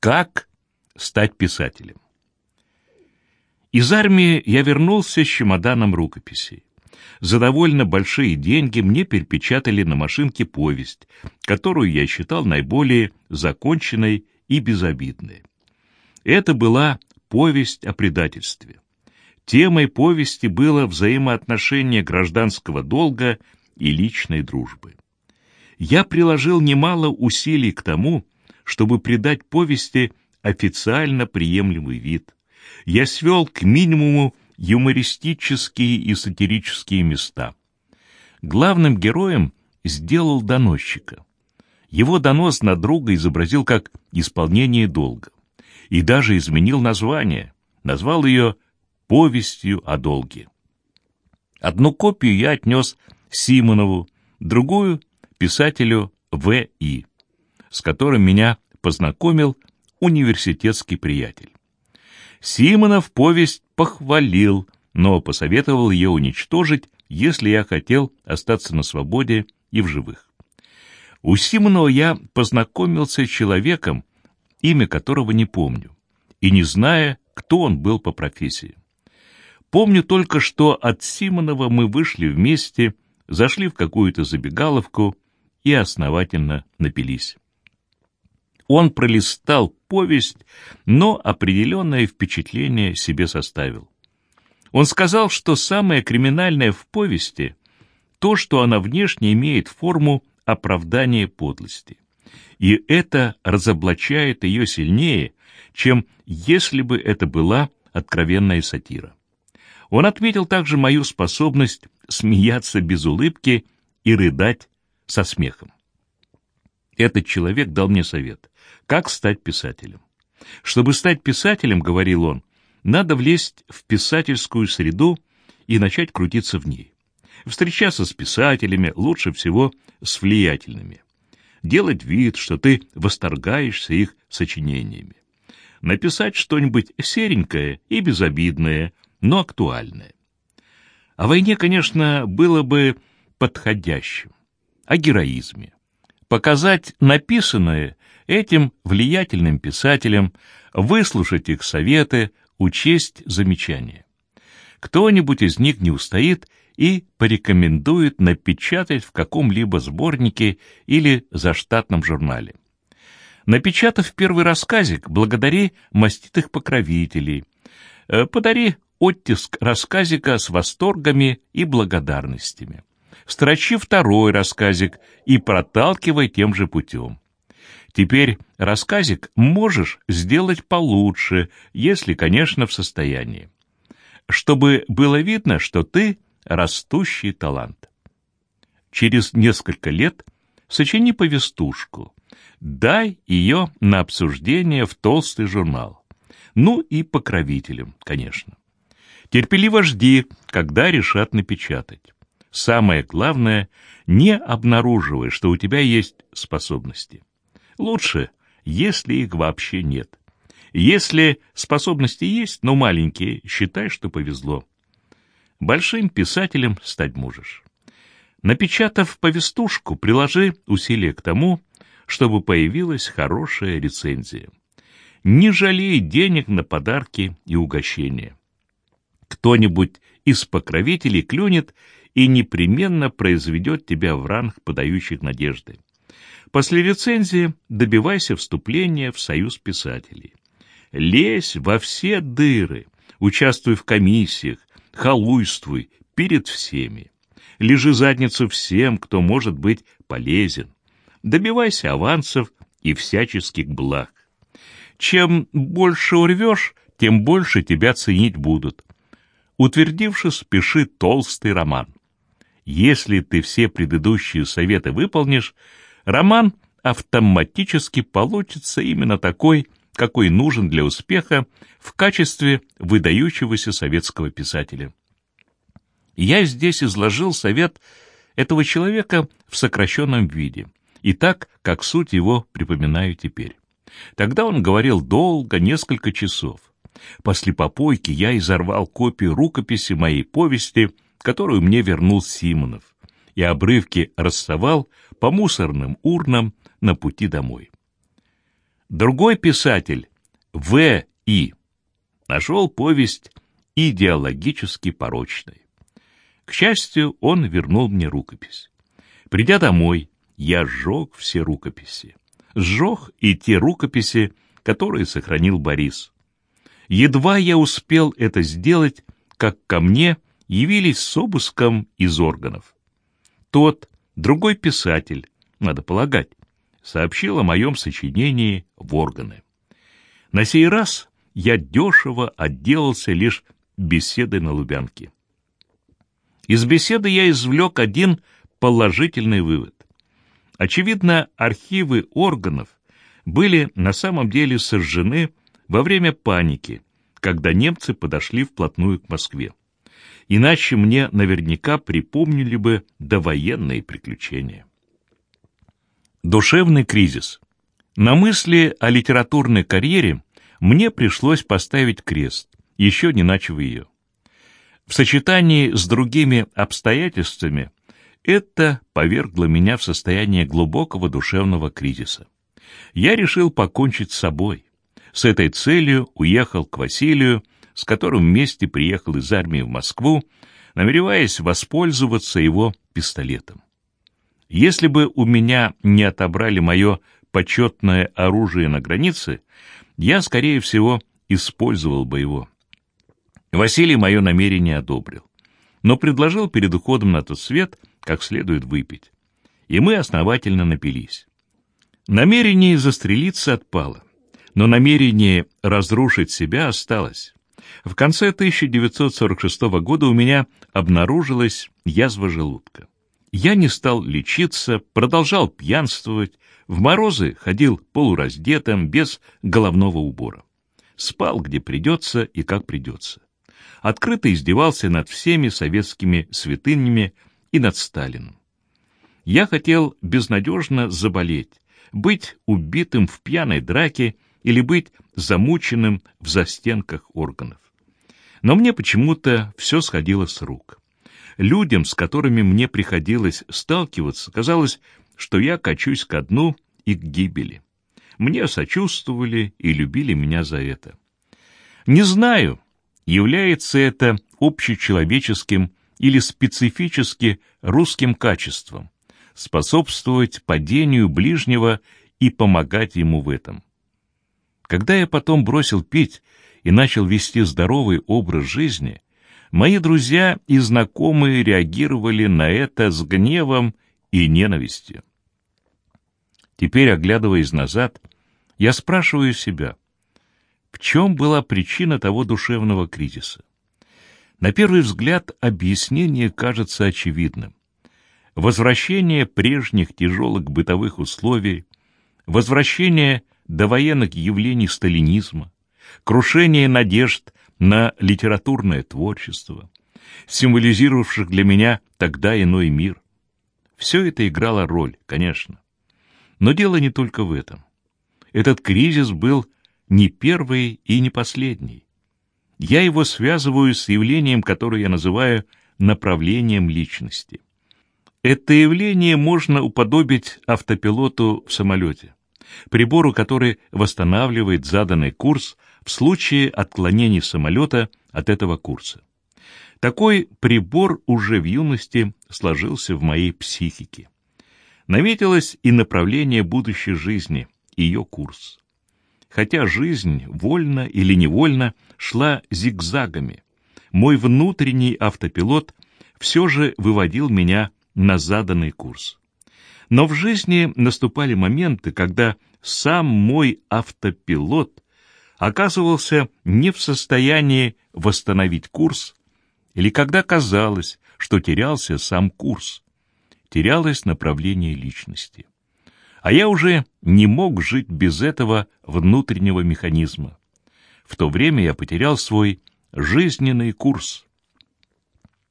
Как стать писателем? Из армии я вернулся с чемоданом рукописей. За довольно большие деньги мне перепечатали на машинке повесть, которую я считал наиболее законченной и безобидной. Это была повесть о предательстве. Темой повести было взаимоотношение гражданского долга и личной дружбы. Я приложил немало усилий к тому, чтобы придать повести официально приемлемый вид. Я свел к минимуму юмористические и сатирические места. Главным героем сделал доносчика. Его донос на друга изобразил как исполнение долга. И даже изменил название. Назвал ее «Повестью о долге». Одну копию я отнес Симонову, другую — писателю В.И., с которым меня познакомил университетский приятель. Симонов повесть похвалил, но посоветовал ее уничтожить, если я хотел остаться на свободе и в живых. У Симонова я познакомился с человеком, имя которого не помню, и не зная, кто он был по профессии. Помню только, что от Симонова мы вышли вместе, зашли в какую-то забегаловку и основательно напились. Он пролистал повесть, но определенное впечатление себе составил. Он сказал, что самое криминальное в повести — то, что она внешне имеет форму оправдания подлости. И это разоблачает ее сильнее, чем если бы это была откровенная сатира. Он отметил также мою способность смеяться без улыбки и рыдать со смехом. Этот человек дал мне совет, как стать писателем. Чтобы стать писателем, говорил он, надо влезть в писательскую среду и начать крутиться в ней. Встречаться с писателями, лучше всего с влиятельными. Делать вид, что ты восторгаешься их сочинениями. Написать что-нибудь серенькое и безобидное, но актуальное. О войне, конечно, было бы подходящим. О героизме. Показать написанное этим влиятельным писателям, выслушать их советы, учесть замечания. Кто-нибудь из них не устоит и порекомендует напечатать в каком-либо сборнике или заштатном журнале. Напечатав первый рассказик, благодари маститых покровителей, э, подари оттиск рассказика с восторгами и благодарностями. Строчи второй рассказик и проталкивай тем же путем. Теперь рассказик можешь сделать получше, если, конечно, в состоянии. Чтобы было видно, что ты растущий талант. Через несколько лет сочини повестушку. Дай ее на обсуждение в толстый журнал. Ну и покровителям, конечно. Терпеливо жди, когда решат напечатать. Самое главное, не обнаруживай, что у тебя есть способности. Лучше, если их вообще нет. Если способности есть, но маленькие, считай, что повезло. Большим писателем стать можешь. Напечатав повестушку, приложи усилия к тому, чтобы появилась хорошая рецензия. Не жалей денег на подарки и угощения. Кто-нибудь из покровителей клюнет и непременно произведет тебя в ранг подающих надежды. После рецензии добивайся вступления в союз писателей. Лезь во все дыры, участвуй в комиссиях, халуйствуй перед всеми. Лежи задницу всем, кто может быть полезен. Добивайся авансов и всяческих благ. Чем больше урвешь, тем больше тебя ценить будут. Утвердившись, пиши толстый роман. Если ты все предыдущие советы выполнишь, роман автоматически получится именно такой, какой нужен для успеха в качестве выдающегося советского писателя. Я здесь изложил совет этого человека в сокращенном виде, и так, как суть его припоминаю теперь. Тогда он говорил долго, несколько часов. После попойки я изорвал копию рукописи моей повести, которую мне вернул Симонов, и обрывки рассовал по мусорным урнам на пути домой. Другой писатель, В. И., нашел повесть идеологически порочной. К счастью, он вернул мне рукопись. Придя домой, я сжег все рукописи. Сжег и те рукописи, которые сохранил Борис. Едва я успел это сделать, как ко мне явились с обыском из органов. Тот, другой писатель, надо полагать, сообщил о моем сочинении в органы. На сей раз я дешево отделался лишь беседой на Лубянке. Из беседы я извлек один положительный вывод. Очевидно, архивы органов были на самом деле сожжены во время паники, когда немцы подошли вплотную к Москве. Иначе мне наверняка припомнили бы довоенные приключения. Душевный кризис. На мысли о литературной карьере мне пришлось поставить крест, еще не начав ее. В сочетании с другими обстоятельствами это повергло меня в состояние глубокого душевного кризиса. Я решил покончить с собой. С этой целью уехал к Василию, с которым вместе приехал из армии в Москву, намереваясь воспользоваться его пистолетом. Если бы у меня не отобрали мое почетное оружие на границе, я, скорее всего, использовал бы его. Василий мое намерение одобрил, но предложил перед уходом на тот свет как следует выпить. И мы основательно напились. Намерение застрелиться отпало, но намерение разрушить себя осталось. В конце 1946 года у меня обнаружилась язва желудка. Я не стал лечиться, продолжал пьянствовать, в морозы ходил полураздетым, без головного убора. Спал, где придется и как придется. Открыто издевался над всеми советскими святынями и над Сталином. Я хотел безнадежно заболеть, быть убитым в пьяной драке или быть замученным в застенках органов. Но мне почему-то все сходило с рук. Людям, с которыми мне приходилось сталкиваться, казалось, что я качусь ко дну и к гибели. Мне сочувствовали и любили меня за это. Не знаю, является это общечеловеческим или специфически русским качеством способствовать падению ближнего и помогать ему в этом. Когда я потом бросил пить и начал вести здоровый образ жизни, Мои друзья и знакомые реагировали на это с гневом и ненавистью. Теперь, оглядываясь назад, я спрашиваю себя, в чем была причина того душевного кризиса? На первый взгляд объяснение кажется очевидным. Возвращение прежних тяжелых бытовых условий, возвращение довоенных явлений сталинизма, крушение надежд на литературное творчество, символизировавших для меня тогда иной мир. Все это играло роль, конечно. Но дело не только в этом. Этот кризис был не первый и не последний. Я его связываю с явлением, которое я называю направлением личности. Это явление можно уподобить автопилоту в самолете, прибору, который восстанавливает заданный курс в случае отклонений самолета от этого курса. Такой прибор уже в юности сложился в моей психике. Наметилось и направление будущей жизни, ее курс. Хотя жизнь, вольно или невольно, шла зигзагами, мой внутренний автопилот все же выводил меня на заданный курс. Но в жизни наступали моменты, когда сам мой автопилот оказывался не в состоянии восстановить курс, или когда казалось, что терялся сам курс, терялось направление личности. А я уже не мог жить без этого внутреннего механизма. В то время я потерял свой жизненный курс.